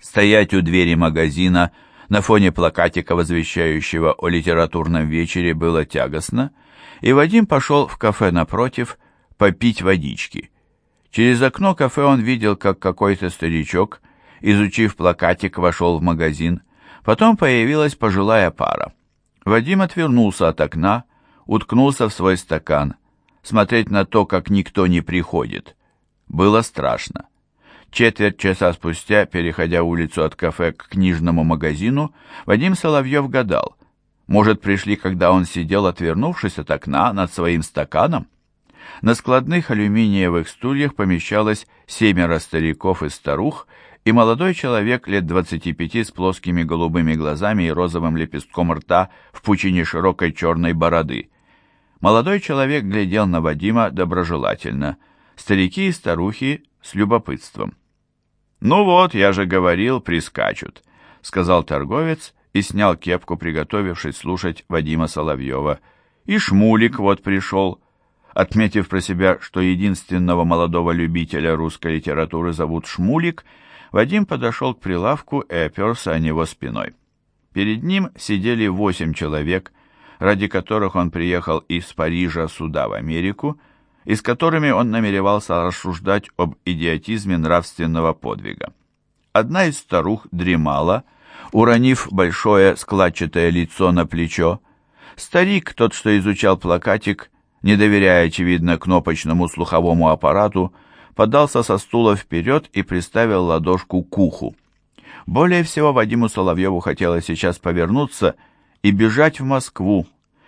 Стоять у двери магазина на фоне плакатика, возвещающего о литературном вечере, было тягостно, и Вадим пошел в кафе напротив попить водички. Через окно кафе он видел, как какой-то старичок, изучив плакатик, вошел в магазин. Потом появилась пожилая пара. Вадим отвернулся от окна, уткнулся в свой стакан. Смотреть на то, как никто не приходит. Было страшно. Четверть часа спустя, переходя улицу от кафе к книжному магазину, Вадим Соловьев гадал, может, пришли, когда он сидел, отвернувшись от окна над своим стаканом? На складных алюминиевых стульях помещалось семеро стариков и старух, и молодой человек лет 25 с плоскими голубыми глазами и розовым лепестком рта в пучине широкой черной бороды. Молодой человек глядел на Вадима доброжелательно, старики и старухи с любопытством. «Ну вот, я же говорил, прискачут», — сказал торговец и снял кепку, приготовившись слушать Вадима Соловьева. «И Шмулик вот пришел». Отметив про себя, что единственного молодого любителя русской литературы зовут Шмулик, Вадим подошел к прилавку и оперся о него спиной. Перед ним сидели восемь человек, ради которых он приехал из Парижа сюда, в Америку, и с которыми он намеревался рассуждать об идиотизме нравственного подвига. Одна из старух дремала, уронив большое складчатое лицо на плечо. Старик, тот, что изучал плакатик, не доверяя, очевидно, кнопочному слуховому аппарату, подался со стула вперед и приставил ладошку к уху. Более всего Вадиму Соловьеву хотелось сейчас повернуться и бежать в Москву,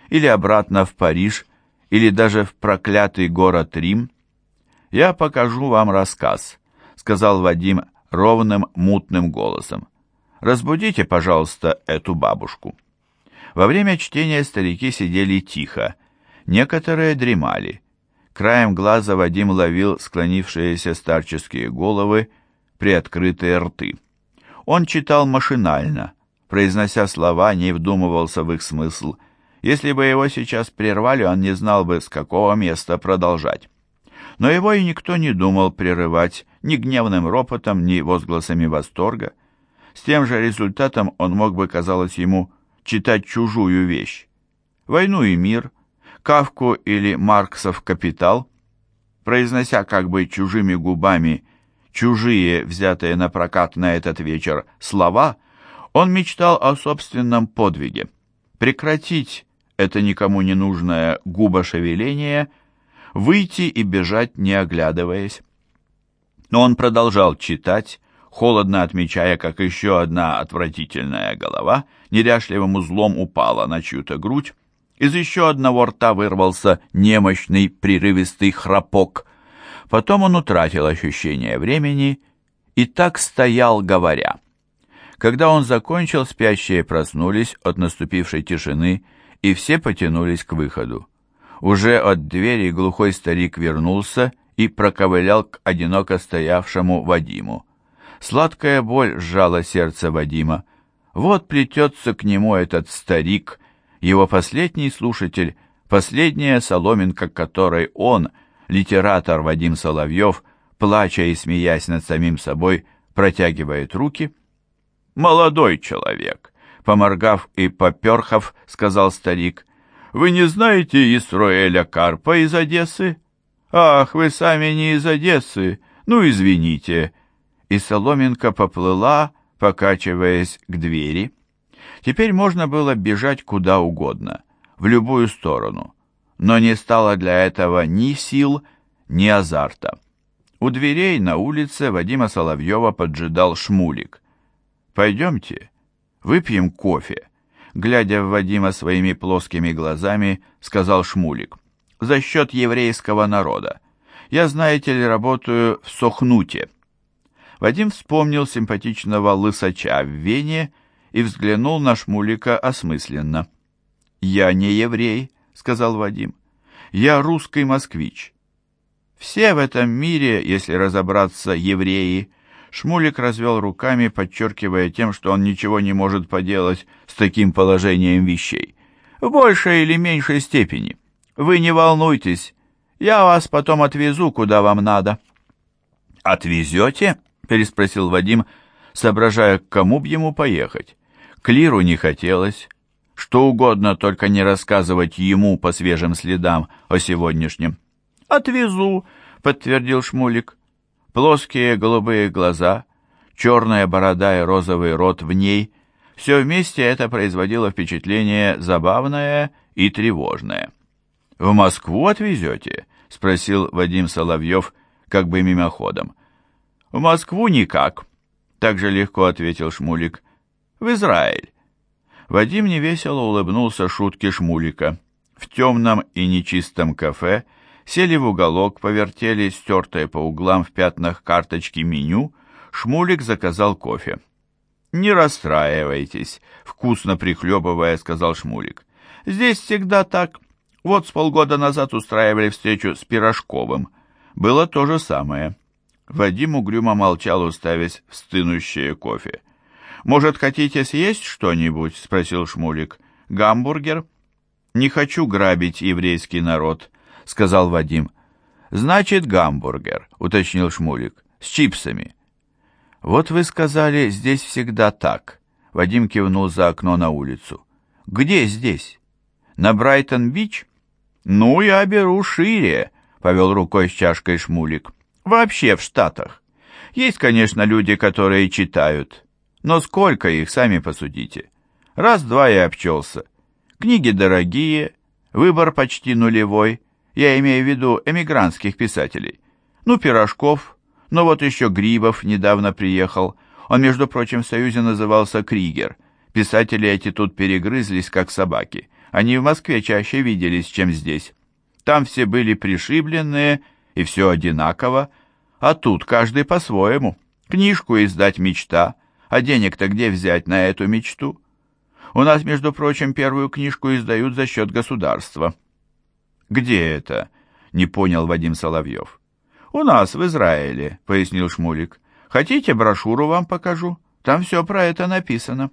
или обратно в Париж, или даже в проклятый город Рим. «Я покажу вам рассказ», — сказал Вадим ровным, мутным голосом. «Разбудите, пожалуйста, эту бабушку». Во время чтения старики сидели тихо, Некоторые дремали. Краем глаза Вадим ловил склонившиеся старческие головы, приоткрытые рты. Он читал машинально, произнося слова, не вдумывался в их смысл. Если бы его сейчас прервали, он не знал бы, с какого места продолжать. Но его и никто не думал прерывать ни гневным ропотом, ни возгласами восторга. С тем же результатом он мог бы, казалось ему, читать чужую вещь. «Войну и мир», Кавку или Марксов «Капитал», произнося как бы чужими губами чужие, взятые на прокат на этот вечер, слова, он мечтал о собственном подвиге. Прекратить это никому не нужное губошевеление, выйти и бежать, не оглядываясь. Но он продолжал читать, холодно отмечая, как еще одна отвратительная голова неряшливым узлом упала на чью-то грудь, из еще одного рта вырвался немощный прерывистый храпок. Потом он утратил ощущение времени и так стоял, говоря. Когда он закончил, спящие проснулись от наступившей тишины, и все потянулись к выходу. Уже от двери глухой старик вернулся и проковылял к одиноко стоявшему Вадиму. Сладкая боль сжала сердце Вадима. Вот плетется к нему этот старик — его последний слушатель, последняя соломинка, которой он, литератор Вадим Соловьев, плача и смеясь над самим собой, протягивает руки. «Молодой человек», — поморгав и поперхав, сказал старик, «вы не знаете Исруэля Карпа из Одессы?» «Ах, вы сами не из Одессы, ну извините». И соломинка поплыла, покачиваясь к двери. Теперь можно было бежать куда угодно, в любую сторону, но не стало для этого ни сил, ни азарта. У дверей на улице Вадима Соловьева поджидал Шмулик. «Пойдемте, выпьем кофе», — глядя в Вадима своими плоскими глазами, сказал Шмулик. «За счет еврейского народа. Я, знаете ли, работаю в Сохнуте». Вадим вспомнил симпатичного лысача в Вене и взглянул на Шмулика осмысленно. «Я не еврей», — сказал Вадим. «Я русский москвич». «Все в этом мире, если разобраться, евреи», Шмулик развел руками, подчеркивая тем, что он ничего не может поделать с таким положением вещей. «В большей или меньшей степени. Вы не волнуйтесь, я вас потом отвезу, куда вам надо». «Отвезете?» — переспросил Вадим, соображая, к кому б ему поехать. Клиру не хотелось, что угодно, только не рассказывать ему по свежим следам о сегодняшнем. «Отвезу», — подтвердил Шмулик. Плоские голубые глаза, черная борода и розовый рот в ней — все вместе это производило впечатление забавное и тревожное. «В Москву отвезете?» — спросил Вадим Соловьев, как бы мимоходом. «В Москву никак», — так же легко ответил Шмулик. «В Израиль». Вадим невесело улыбнулся шутке Шмулика. В темном и нечистом кафе сели в уголок, повертели стертые по углам в пятнах карточки меню, Шмулик заказал кофе. «Не расстраивайтесь», — вкусно прихлебывая, сказал Шмулик. «Здесь всегда так. Вот с полгода назад устраивали встречу с Пирожковым. Было то же самое». Вадим угрюмо молчал, уставясь в стынущее кофе. «Может, хотите съесть что-нибудь?» — спросил Шмулик. «Гамбургер?» «Не хочу грабить еврейский народ», — сказал Вадим. «Значит, гамбургер», — уточнил Шмулик. «С чипсами». «Вот вы сказали, здесь всегда так». Вадим кивнул за окно на улицу. «Где здесь? На Брайтон-Бич?» «Ну, я беру шире», — повел рукой с чашкой Шмулик. «Вообще в Штатах. Есть, конечно, люди, которые читают. Но сколько их, сами посудите. Раз-два я обчелся. Книги дорогие, выбор почти нулевой. Я имею в виду эмигрантских писателей. Ну, Пирожков, но вот еще Грибов недавно приехал. Он, между прочим, в Союзе назывался Кригер. Писатели эти тут перегрызлись, как собаки. Они в Москве чаще виделись, чем здесь. Там все были пришибленные, и все одинаково. А тут каждый по-своему. Книжку издать мечта. А денег-то где взять на эту мечту? У нас, между прочим, первую книжку издают за счет государства. «Где это?» — не понял Вадим Соловьев. «У нас, в Израиле», — пояснил Шмулик. «Хотите, брошюру вам покажу? Там все про это написано».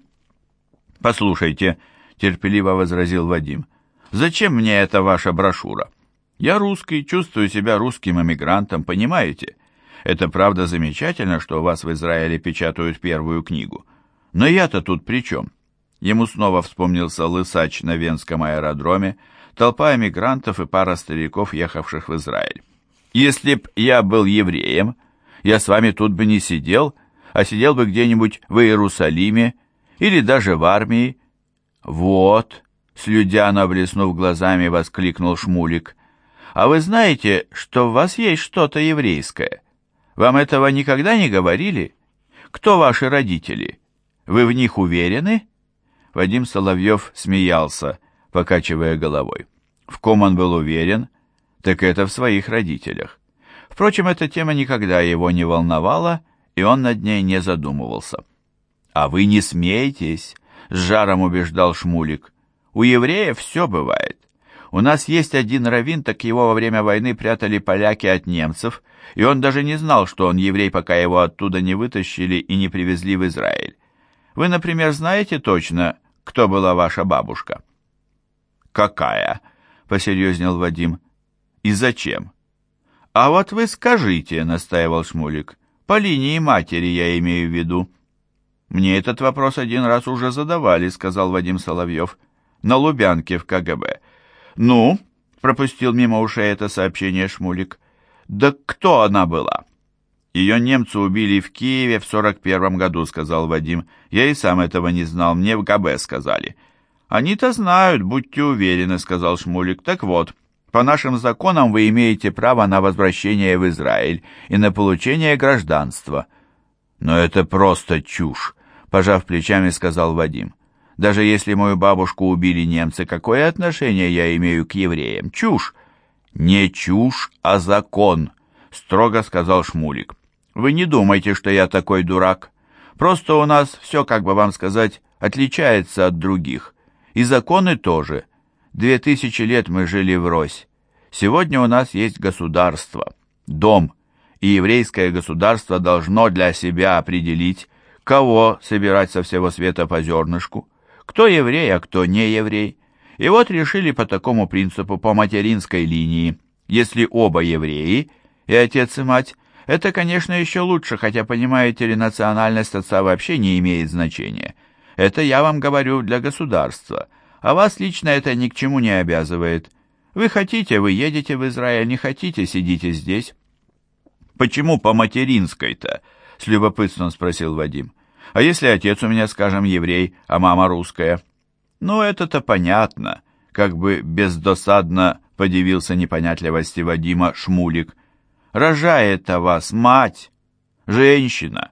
«Послушайте», — терпеливо возразил Вадим, — «зачем мне эта ваша брошюра? Я русский, чувствую себя русским эмигрантом, понимаете? Это правда замечательно, что у вас в Израиле печатают первую книгу. Но я-то тут при чем?» Ему снова вспомнился лысач на Венском аэродроме, толпа эмигрантов и пара стариков, ехавших в Израиль. Если б я был евреем, я с вами тут бы не сидел, а сидел бы где-нибудь в Иерусалиме или даже в армии. Вот, слюдяно блеснув глазами, воскликнул Шмулик. А вы знаете, что в вас есть что-то еврейское? Вам этого никогда не говорили? Кто ваши родители? Вы в них уверены? Вадим Соловьев смеялся, покачивая головой. В ком он был уверен, так это в своих родителях. Впрочем, эта тема никогда его не волновала, и он над ней не задумывался. «А вы не смейтесь», — с жаром убеждал Шмулик. «У евреев все бывает. У нас есть один раввин, так его во время войны прятали поляки от немцев, и он даже не знал, что он еврей, пока его оттуда не вытащили и не привезли в Израиль. Вы, например, знаете точно, кто была ваша бабушка?» «Какая?» — посерьезнел Вадим. И зачем? А вот вы скажите, настаивал Шмулик. По линии матери я имею в виду. Мне этот вопрос один раз уже задавали, сказал Вадим Соловьев. На Лубянке в КГБ. Ну, пропустил мимо ушей это сообщение Шмулик. Да кто она была? Ее немцы убили в Киеве в сорок первом году, сказал Вадим. Я и сам этого не знал, мне в ГБ сказали. Они-то знают, будьте уверены, сказал Шмулик. Так вот, по нашим законам вы имеете право на возвращение в Израиль и на получение гражданства. Но это просто чушь, пожав плечами, сказал Вадим. Даже если мою бабушку убили немцы, какое отношение я имею к евреям? Чушь. Не чушь, а закон, строго сказал Шмулик. Вы не думайте, что я такой дурак. Просто у нас все, как бы вам сказать, отличается от других. И законы тоже. Две тысячи лет мы жили в врозь. Сегодня у нас есть государство, дом, и еврейское государство должно для себя определить, кого собирать со всего света по зернышку, кто еврей, а кто не еврей. И вот решили по такому принципу, по материнской линии, если оба евреи, и отец и мать, Это, конечно, еще лучше, хотя, понимаете ли, национальность отца вообще не имеет значения. Это я вам говорю для государства, а вас лично это ни к чему не обязывает. Вы хотите, вы едете в Израиль, не хотите, сидите здесь. Почему по материнской-то? С любопытством спросил Вадим. А если отец у меня, скажем, еврей, а мама русская? Ну, это-то понятно. Как бы бездосадно подивился непонятливости Вадима Шмулик. Рожает-то вас мать, женщина.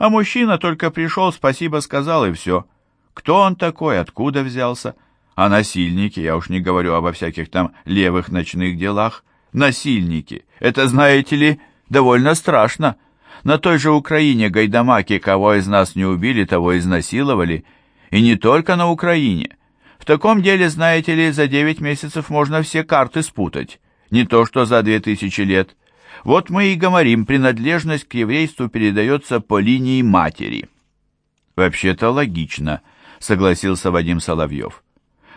А мужчина только пришел, спасибо сказал и все. Кто он такой, откуда взялся? А насильники, я уж не говорю обо всяких там левых ночных делах. Насильники, это, знаете ли, довольно страшно. На той же Украине гайдамаки кого из нас не убили, того изнасиловали. И не только на Украине. В таком деле, знаете ли, за девять месяцев можно все карты спутать. Не то что за две тысячи лет. Вот мы и говорим, принадлежность к еврейству передается по линии матери. Вообще-то логично, согласился Вадим Соловьев.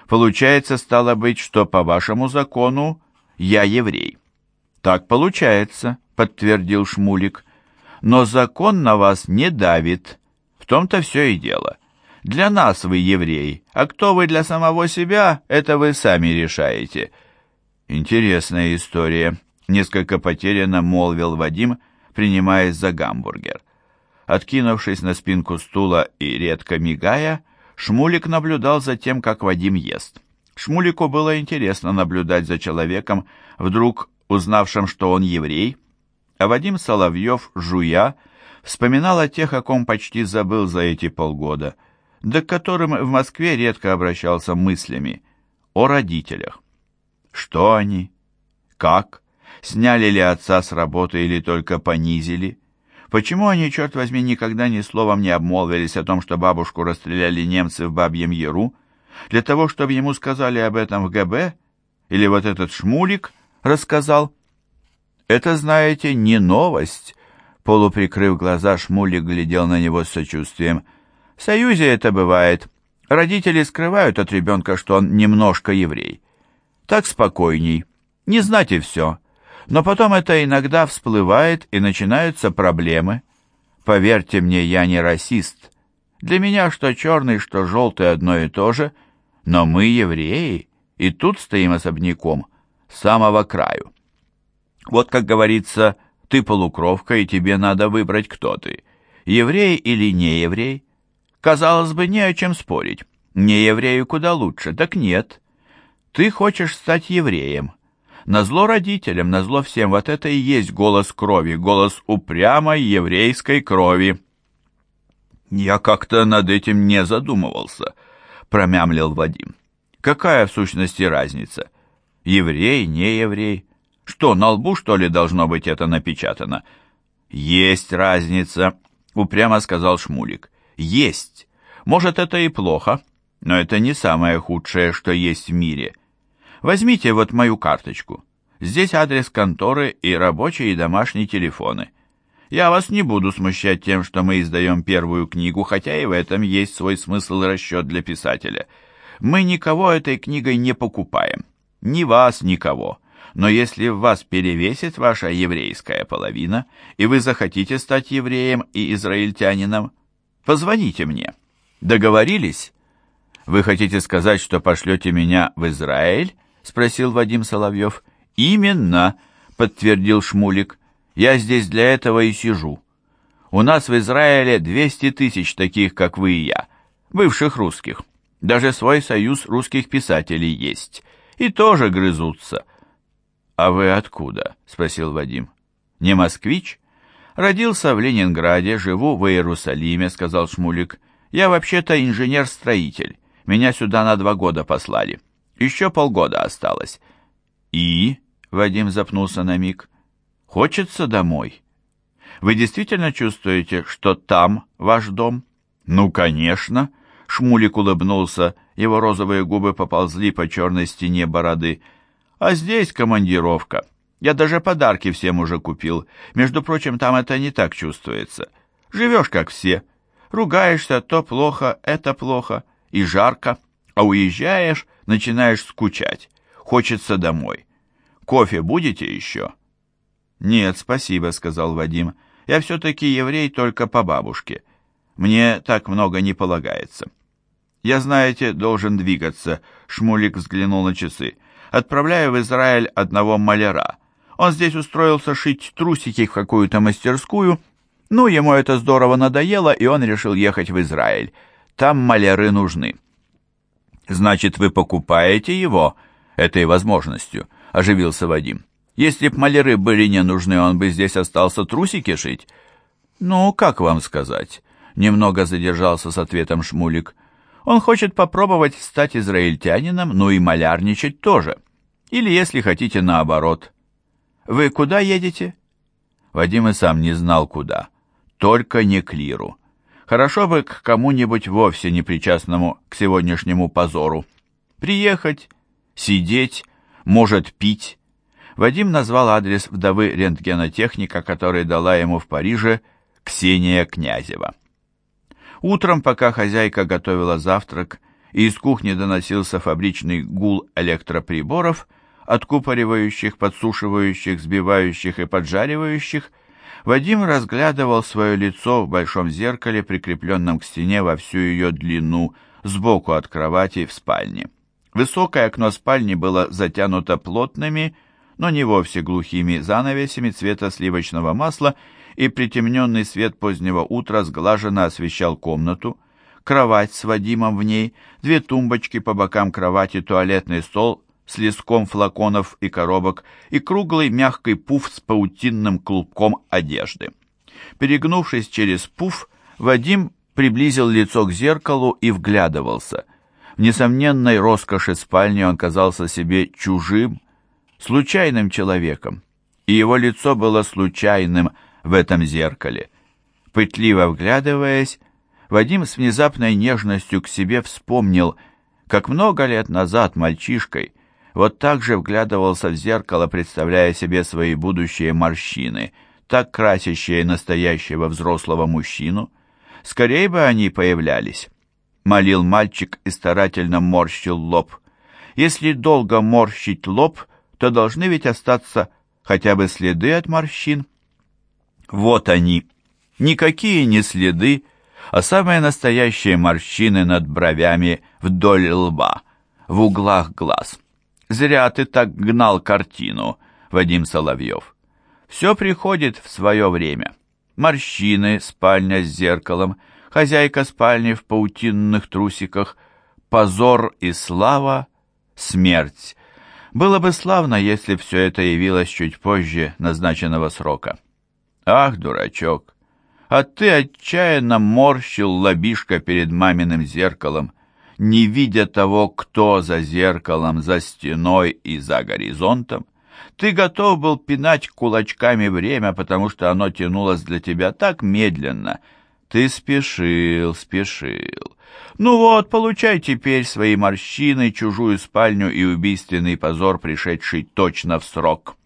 Получается, стало быть, что по вашему закону я еврей. Так получается, подтвердил Шмулик. Но закон на вас не давит. В том-то все и дело. Для нас вы еврей, а кто вы для самого себя, это вы сами решаете. Интересная история, несколько потерянно молвил Вадим, принимаясь за гамбургер. Откинувшись на спинку стула и редко мигая, Шмулик наблюдал за тем, как Вадим ест. Шмулику было интересно наблюдать за человеком, вдруг узнавшим, что он еврей, а Вадим Соловьев, жуя, вспоминал о тех, о ком почти забыл за эти полгода, да к которым в Москве редко обращался мыслями, о родителях. Что они? Как? Сняли ли отца с работы или только понизили? Почему они, черт возьми, никогда ни словом не обмолвились о том, что бабушку расстреляли немцы в Бабьем Яру? Для того, чтобы ему сказали об этом в ГБ? Или вот этот шмулик рассказал? Это, знаете, не новость. Полуприкрыв глаза, шмулик глядел на него с сочувствием. В Союзе это бывает. Родители скрывают от ребенка, что он немножко еврей. Так спокойней. Не знать и все. Но потом это иногда всплывает, и начинаются проблемы. Поверьте мне, я не расист. Для меня что черный, что желтый одно и то же, но мы евреи, и тут стоим особняком, с самого краю. Вот, как говорится, ты полукровка, и тебе надо выбрать, кто ты, еврей или не еврей. Казалось бы, не о чем спорить. Не еврею куда лучше, так нет. Ты хочешь стать евреем, Назло родителям, назло всем, вот это и есть голос крови, голос упрямой еврейской крови. Я как-то над этим не задумывался, промямлил Вадим. Какая в сущности разница? Еврей, не еврей? Что, на лбу, что ли, должно быть это напечатано? Есть разница, упрямо сказал Шмулик. Есть. Может, это и плохо, но это не самое худшее, что есть в мире. Возьмите вот мою карточку. Здесь адрес конторы и рабочие и домашние телефоны. Я вас не буду смущать тем, что мы издаем первую книгу, хотя и в этом есть свой смысл и расчет для писателя. Мы никого этой книгой не покупаем. Ни вас, никого. Но если в вас перевесит ваша еврейская половина, и вы захотите стать евреем и израильтянином, позвоните мне. Договорились? Вы хотите сказать, что пошлете меня в Израиль? — спросил Вадим Соловьев. «Именно», — подтвердил Шмулик. «Я здесь для этого и сижу. У нас в Израиле 200 тысяч таких, как вы и я, бывших русских. Даже свой союз русских писателей есть. И тоже грызутся». «А вы откуда?» — спросил Вадим. «Не москвич?» «Родился в Ленинграде, живу в Иерусалиме», — сказал Шмулик. «Я вообще-то инженер-строитель. Меня сюда на два года послали». Еще полгода осталось. И, Вадим запнулся на миг, хочется домой. Вы действительно чувствуете, что там ваш дом? Ну, конечно. Шмулик улыбнулся, его розовые губы поползли по черной стене бороды. А здесь командировка. Я даже подарки всем уже купил. Между прочим, там это не так чувствуется. Живешь, как все. Ругаешься, то плохо, это плохо, и жарко. А уезжаешь, начинаешь скучать. Хочется домой. Кофе будете еще? «Нет, спасибо», — сказал Вадим. «Я все-таки еврей только по бабушке. Мне так много не полагается». «Я, знаете, должен двигаться», — Шмулик взглянул на часы. «Отправляю в Израиль одного маляра. Он здесь устроился шить трусики в какую-то мастерскую. Ну, ему это здорово надоело, и он решил ехать в Израиль. Там маляры нужны». «Значит, вы покупаете его этой возможностью?» — оживился Вадим. «Если б маляры были не нужны, он бы здесь остался трусики шить». «Ну, как вам сказать?» — немного задержался с ответом Шмулик. «Он хочет попробовать стать израильтянином, ну и малярничать тоже. Или, если хотите, наоборот. Вы куда едете?» Вадим и сам не знал, куда. Только не к Лиру. Хорошо бы к кому-нибудь вовсе не причастному к сегодняшнему позору. Приехать, сидеть, может пить. Вадим назвал адрес вдовы рентгенотехника, который дала ему в Париже Ксения Князева. Утром, пока хозяйка готовила завтрак, и из кухни доносился фабричный гул электроприборов, откупоривающих, подсушивающих, сбивающих и поджаривающих, Вадим разглядывал свое лицо в большом зеркале, прикрепленном к стене во всю ее длину, сбоку от кровати в спальне. Высокое окно спальни было затянуто плотными, но не вовсе глухими занавесями цвета сливочного масла, и притемненный свет позднего утра сглаженно освещал комнату. Кровать с Вадимом в ней, две тумбочки по бокам кровати, туалетный стол с леском флаконов и коробок и круглый мягкий пуф с паутинным клубком одежды. Перегнувшись через пуф, Вадим приблизил лицо к зеркалу и вглядывался. В несомненной роскоши спальни он казался себе чужим, случайным человеком, и его лицо было случайным в этом зеркале. Пытливо вглядываясь, Вадим с внезапной нежностью к себе вспомнил, как много лет назад мальчишкой вот так же вглядывался в зеркало, представляя себе свои будущие морщины, так красящие настоящего взрослого мужчину. Скорее бы они появлялись. Молил мальчик и старательно морщил лоб. Если долго морщить лоб, то должны ведь остаться хотя бы следы от морщин. Вот они, никакие не следы, а самые настоящие морщины над бровями вдоль лба, в углах глаз. Зря ты так гнал картину, Вадим Соловьев. Все приходит в свое время. Морщины, спальня с зеркалом, хозяйка спальни в паутинных трусиках, позор и слава, смерть. Было бы славно, если все это явилось чуть позже назначенного срока. Ах, дурачок! А ты отчаянно морщил лобишко перед маминым зеркалом, не видя того, кто за зеркалом, за стеной и за горизонтом. Ты готов был пинать кулачками время, потому что оно тянулось для тебя так медленно. Ты спешил, спешил. Ну вот, получай теперь свои морщины, чужую спальню и убийственный позор, пришедший точно в срок.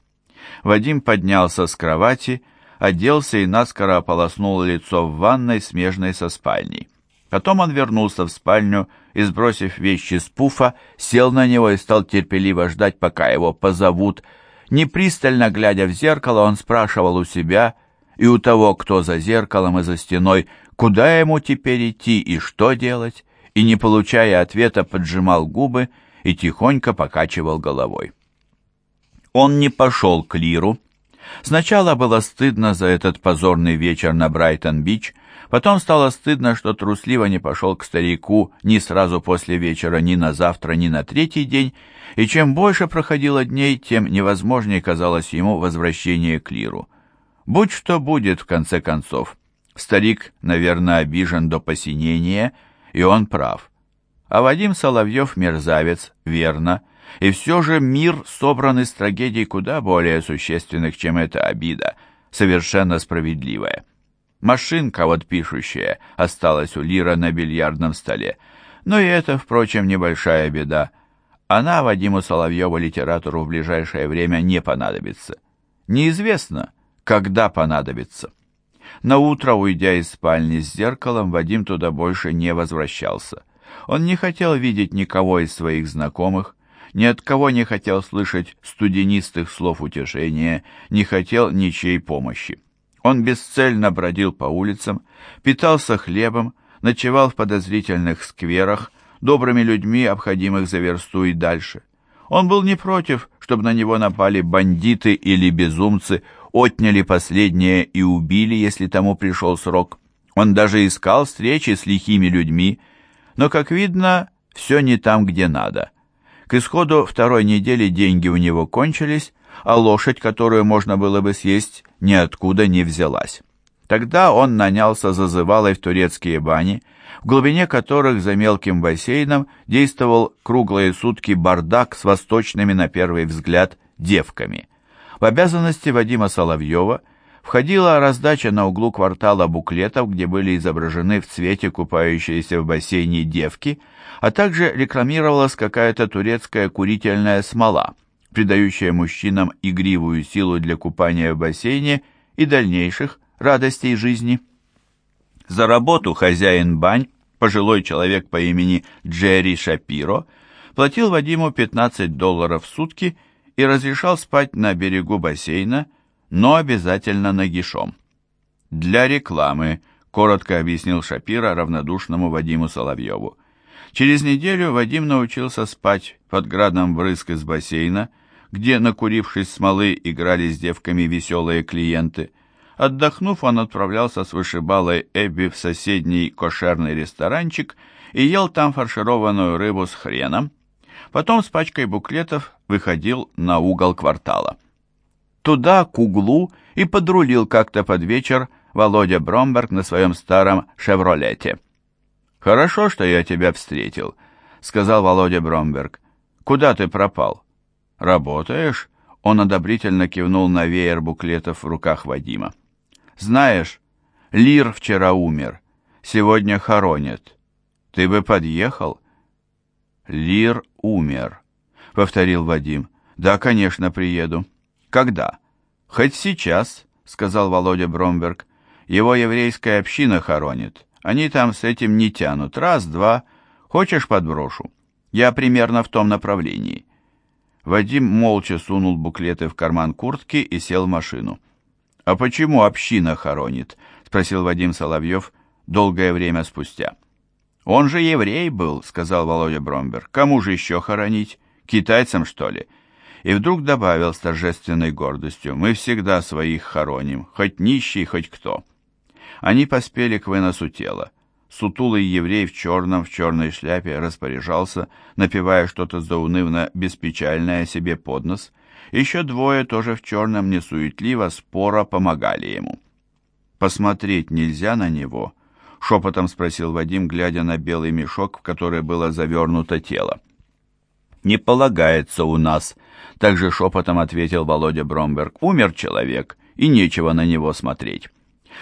Вадим поднялся с кровати, оделся и наскоро ополоснул лицо в ванной, смежной со спальней. Потом он вернулся в спальню и, сбросив вещи с пуфа, сел на него и стал терпеливо ждать, пока его позовут. Не пристально глядя в зеркало, он спрашивал у себя и у того, кто за зеркалом и за стеной, куда ему теперь идти и что делать, и, не получая ответа, поджимал губы и тихонько покачивал головой. Он не пошел к Лиру. Сначала было стыдно за этот позорный вечер на Брайтон-Бич, Потом стало стыдно, что трусливо не пошел к старику ни сразу после вечера, ни на завтра, ни на третий день, и чем больше проходило дней, тем невозможнее казалось ему возвращение к Лиру. Будь что будет, в конце концов. Старик, наверное, обижен до посинения, и он прав. А Вадим Соловьев мерзавец, верно, и все же мир собран из трагедий куда более существенных, чем эта обида, совершенно справедливая. Машинка вот пишущая осталась у Лира на бильярдном столе. Но и это, впрочем, небольшая беда. Она Вадиму Соловьеву, литератору, в ближайшее время не понадобится. Неизвестно, когда понадобится. На утро, уйдя из спальни с зеркалом, Вадим туда больше не возвращался. Он не хотел видеть никого из своих знакомых, ни от кого не хотел слышать студенистых слов утешения, не хотел ничьей помощи. Он бесцельно бродил по улицам, питался хлебом, ночевал в подозрительных скверах, добрыми людьми, обходимых за версту и дальше. Он был не против, чтобы на него напали бандиты или безумцы, отняли последнее и убили, если тому пришел срок. Он даже искал встречи с лихими людьми, но, как видно, все не там, где надо. К исходу второй недели деньги у него кончились, а лошадь, которую можно было бы съесть, ниоткуда не взялась. Тогда он нанялся зазывалой в турецкие бани, в глубине которых за мелким бассейном действовал круглые сутки бардак с восточными, на первый взгляд, девками. В обязанности Вадима Соловьева входила раздача на углу квартала буклетов, где были изображены в цвете купающиеся в бассейне девки, а также рекламировалась какая-то турецкая курительная смола, придающая мужчинам игривую силу для купания в бассейне и дальнейших радостей жизни. За работу хозяин бань, пожилой человек по имени Джерри Шапиро, платил Вадиму 15 долларов в сутки и разрешал спать на берегу бассейна, но обязательно нагишом. «Для рекламы», — коротко объяснил Шапира равнодушному Вадиму Соловьеву. Через неделю Вадим научился спать под градом брызг из бассейна, где, накурившись смолы, играли с девками веселые клиенты. Отдохнув, он отправлялся с вышибалой Эбби в соседний кошерный ресторанчик и ел там фаршированную рыбу с хреном. Потом с пачкой буклетов выходил на угол квартала. Туда, к углу, и подрулил как-то под вечер Володя Бромберг на своем старом «Шевролете». «Хорошо, что я тебя встретил», — сказал Володя Бромберг. «Куда ты пропал?» «Работаешь?» Он одобрительно кивнул на веер буклетов в руках Вадима. Знаешь, Лир вчера умер, сегодня хоронят. Ты бы подъехал?» «Лир умер», — повторил Вадим. «Да, конечно, приеду». «Когда?» «Хоть сейчас», — сказал Володя Бромберг. «Его еврейская община хоронит. Они там с этим не тянут. Раз, два. Хочешь, подброшу? Я примерно в том направлении». Вадим молча сунул буклеты в карман куртки и сел в машину. «А почему община хоронит?» — спросил Вадим Соловьев долгое время спустя. «Он же еврей был», — сказал Володя Бромбер. «Кому же еще хоронить? Китайцам, что ли?» И вдруг добавил с торжественной гордостью, «Мы всегда своих хороним, хоть нищий, хоть кто». Они поспели к выносу тела. Сутулый еврей в черном, в черной шляпе распоряжался, напевая что-то заунывно беспечальное себе под нос, еще двое, тоже в черном, несуетливо, споро помогали ему. «Посмотреть нельзя на него?» — шепотом спросил Вадим, глядя на белый мешок, в который было завернуто тело. «Не полагается у нас», — также шепотом ответил Володя Бромберг. «Умер человек, и нечего на него смотреть».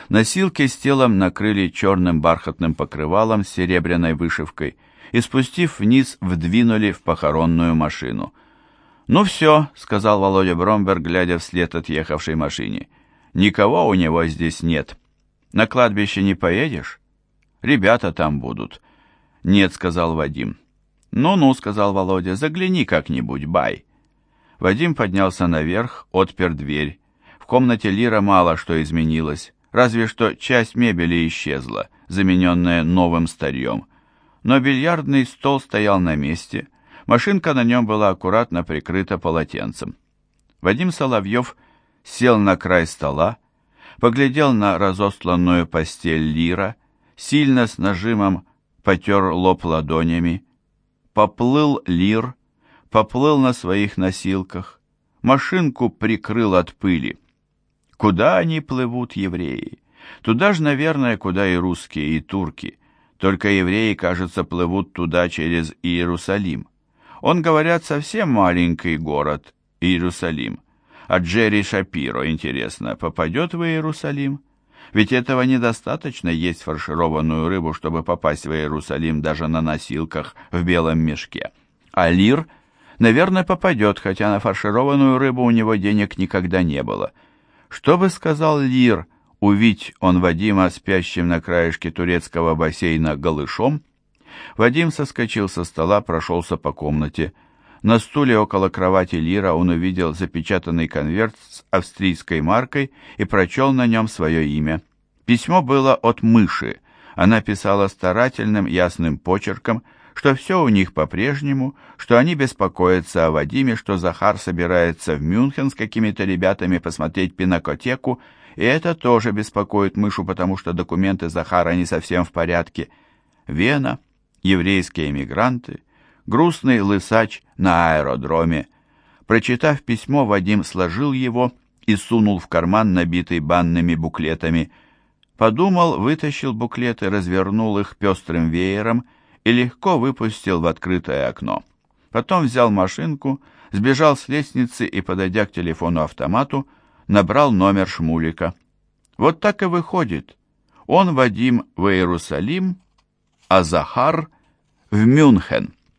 Носилки с телом накрыли черным бархатным покрывалом с серебряной вышивкой и, спустив вниз, вдвинули в похоронную машину — «Ну все», — сказал Володя Бромберг, глядя вслед отъехавшей машине. «Никого у него здесь нет. На кладбище не поедешь? Ребята там будут». «Нет», — сказал Вадим. «Ну-ну», — сказал Володя, — «загляни как-нибудь, бай». Вадим поднялся наверх, отпер дверь. В комнате Лира мало что изменилось, разве что часть мебели исчезла, замененная новым старьем. Но бильярдный стол стоял на месте — Машинка на нем была аккуратно прикрыта полотенцем. Вадим Соловьев сел на край стола, поглядел на разостланную постель Лира, сильно с нажимом потер лоб ладонями. Поплыл Лир, поплыл на своих носилках, машинку прикрыл от пыли. Куда они плывут, евреи? Туда же, наверное, куда и русские, и турки. Только евреи, кажется, плывут туда через Иерусалим. Он, говорят, совсем маленький город, Иерусалим. А Джерри Шапиро, интересно, попадет в Иерусалим? Ведь этого недостаточно есть фаршированную рыбу, чтобы попасть в Иерусалим даже на носилках в белом мешке. А Лир, наверное, попадет, хотя на фаршированную рыбу у него денег никогда не было. Что бы сказал Лир, увидь он Вадима спящим на краешке турецкого бассейна голышом? Вадим соскочил со стола, прошелся по комнате. На стуле около кровати Лира он увидел запечатанный конверт с австрийской маркой и прочел на нем свое имя. Письмо было от мыши. Она писала старательным, ясным почерком, что все у них по-прежнему, что они беспокоятся о Вадиме, что Захар собирается в Мюнхен с какими-то ребятами посмотреть пинокотеку, и это тоже беспокоит мышу, потому что документы Захара не совсем в порядке. Вена, еврейские эмигранты, грустный лысач на аэродроме. Прочитав письмо, Вадим сложил его и сунул в карман, набитый банными буклетами. Подумал, вытащил буклеты, развернул их пестрым веером и легко выпустил в открытое окно. Потом взял машинку, сбежал с лестницы и, подойдя к телефону-автомату, набрал номер Шмулика. Вот так и выходит. Он, Вадим, в Иерусалим, а Захар в Мюнхен.